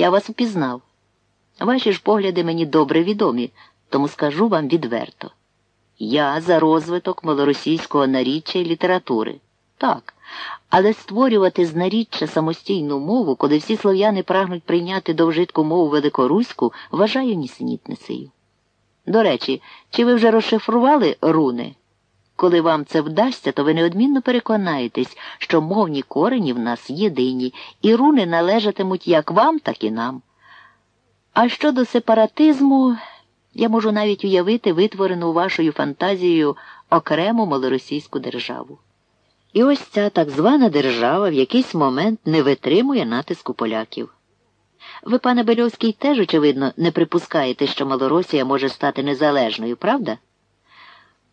Я вас упізнав. Ваші ж погляди мені добре відомі, тому скажу вам відверто. Я за розвиток малоросійського наріччя і літератури. Так. Але створювати з наріччя самостійну мову, коли всі слов'яни прагнуть прийняти до вжитку мову великоруську, вважаю нісенітницею. До речі, чи ви вже розшифрували руни? Коли вам це вдасться, то ви неодмінно переконаєтесь, що мовні корені в нас єдині, і руни належатимуть як вам, так і нам. А щодо сепаратизму, я можу навіть уявити витворену вашою фантазією окрему малоросійську державу. І ось ця так звана держава в якийсь момент не витримує натиску поляків. Ви, пане Бельовський, теж, очевидно, не припускаєте, що Малоросія може стати незалежною, правда?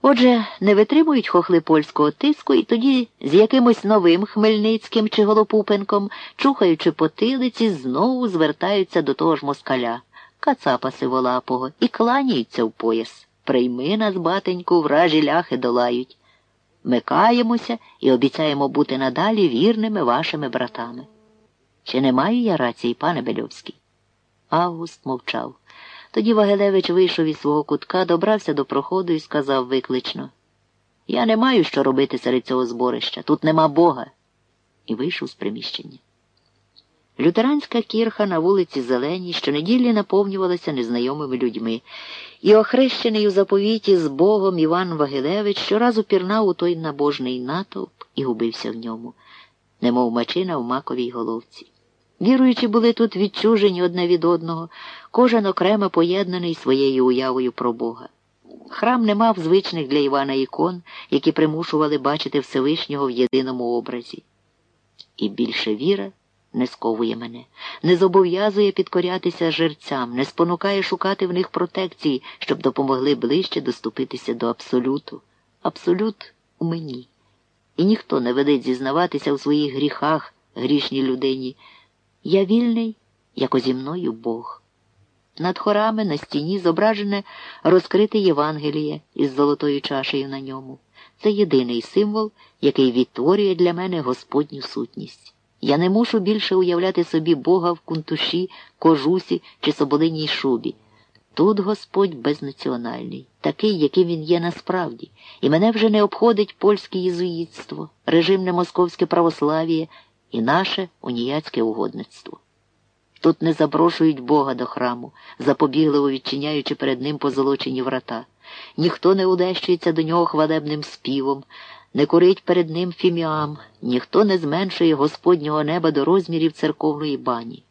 Отже, не витримують хохли польського тиску і тоді з якимось новим Хмельницьким чи Голопупенком, чухаючи потилиці, знову звертаються до того ж москаля, кацапа сиволапого, і кланяються в пояс. Прийми нас, батеньку, вражі ляхи долають. Ми каємося і обіцяємо бути надалі вірними вашими братами. Чи не маю я рації, пане Бельовський? Август мовчав. Тоді Вагелевич вийшов із свого кутка, добрався до проходу і сказав виклично Я не маю що робити серед цього зборища. Тут нема Бога. І вийшов з приміщення. Лютеранська кірха на вулиці Зеленій щонеділі наповнювалася незнайомими людьми, і охрещений у заповіті з Богом Іван Вагилевич щоразу пірнав у той набожний натовп і губився в ньому, немов мачина в маковій головці. Віруючі були тут відчужені одне від одного, кожен окремо поєднаний своєю уявою про Бога. Храм не мав звичних для Івана ікон, які примушували бачити Всевишнього в єдиному образі. І більше віра не сковує мене, не зобов'язує підкорятися жерцям, не спонукає шукати в них протекції, щоб допомогли ближче доступитися до абсолюту. Абсолют у мені. І ніхто не ведить зізнаватися у своїх гріхах грішній людині. Я вільний, як зі мною Бог. Над хорами на стіні зображене розкрите Євангеліє із золотою чашею на ньому. Це єдиний символ, який відтворює для мене Господню сутність. Я не мушу більше уявляти собі Бога в кунтуші, кожусі чи соболиній шубі. Тут Господь безнаціональний, такий, яким він є насправді, і мене вже не обходить польське єзуїтство, режимне московське православ'я і наше уніяцьке угодництво. Тут не запрошують Бога до храму, запобігливо відчиняючи перед ним позолочені врата. Ніхто не удещується до нього хвалебним співом, не курить перед ним фіміам, ніхто не зменшує Господнього неба до розмірів церковної бані.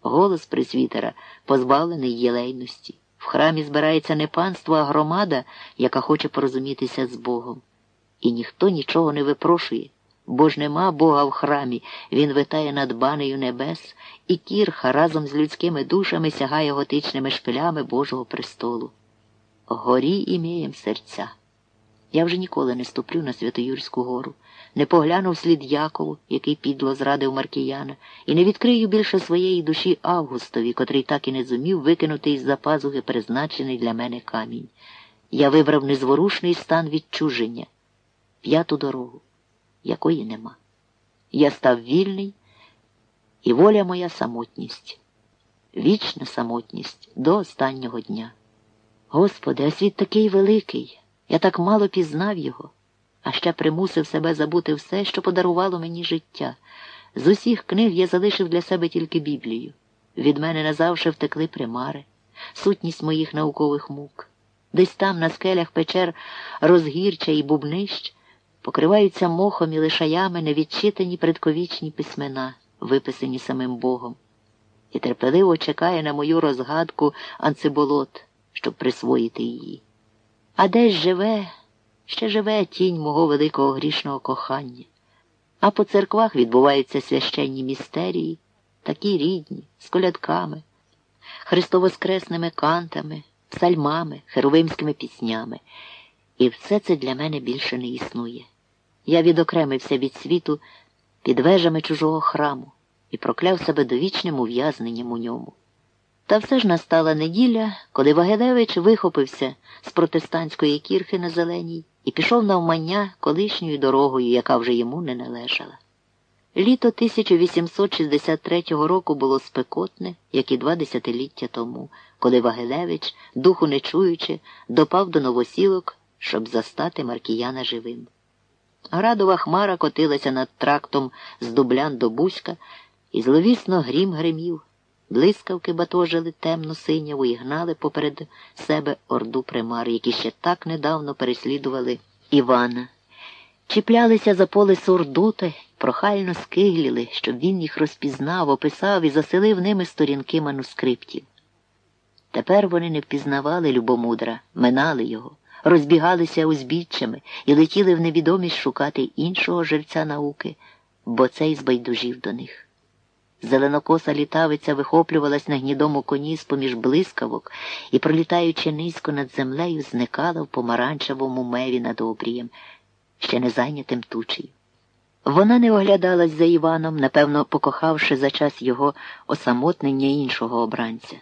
Голос присвітера позбавлений єлейності. В храмі збирається не панство, а громада, яка хоче порозумітися з Богом. І ніхто нічого не випрошує, бо ж нема Бога в храмі, він витає над банею небес, і кірха разом з людськими душами сягає готичними шпилями Божого престолу. Горі імієм серця. Я вже ніколи не ступлю на Святоюрську гору, не поглянув слід Якову, який підло зрадив Маркіяна, і не відкрию більше своєї душі Августові, котрий так і не зумів викинути із за пазухи призначений для мене камінь. Я вибрав незворушний стан відчуження, п'яту дорогу, якої нема. Я став вільний, і воля моя самотність, вічна самотність до останнього дня. Господи, а світ такий великий. Я так мало пізнав його, а ще примусив себе забути все, що подарувало мені життя. З усіх книг я залишив для себе тільки Біблію. Від мене назавше втекли примари, сутність моїх наукових мук. Десь там, на скелях печер розгірча і бубнищ, покриваються мохом і лишаями невідчитані предковічні письмена, виписані самим Богом, і терпеливо чекає на мою розгадку анциболот, щоб присвоїти її. А десь живе, ще живе тінь мого великого грішного кохання, а по церквах відбуваються священні містерії, такі рідні, з колядками, христовоскресними кантами, псальмами, херовимськими піснями. І все це для мене більше не існує. Я відокремився від світу під вежами чужого храму і прокляв себе довічним ув'язненням у ньому. Та все ж настала неділя, коли Вагедевич вихопився з протестантської кірхи на зеленій і пішов навмання колишньою дорогою, яка вже йому не належала. Літо 1863 року було спекотне, як і два десятиліття тому, коли Вагилевич, духу не чуючи, допав до новосілок, щоб застати Маркіяна живим. Градова хмара котилася над трактом з дублян до Бузька, і зловісно грім гримів, блискавки батожили темну синяву і гнали поперед себе орду примар, які ще так недавно переслідували Івана. Чіплялися за поле сурдути, прохально скигліли, щоб він їх розпізнав, описав і заселив ними сторінки манускриптів. Тепер вони не впізнавали любомудра, минали його, розбігалися узбіччями і летіли в невідомість шукати іншого жерця науки, бо цей збайдужів до них. Зеленокоса літавиця вихоплювалась на гнідому коні з поміж блискавок і, пролітаючи низько над землею, зникала в помаранчевому меві над обрієм, ще не зайнятим тучею. Вона не оглядалась за Іваном, напевно, покохавши за час його осамотнення іншого обранця.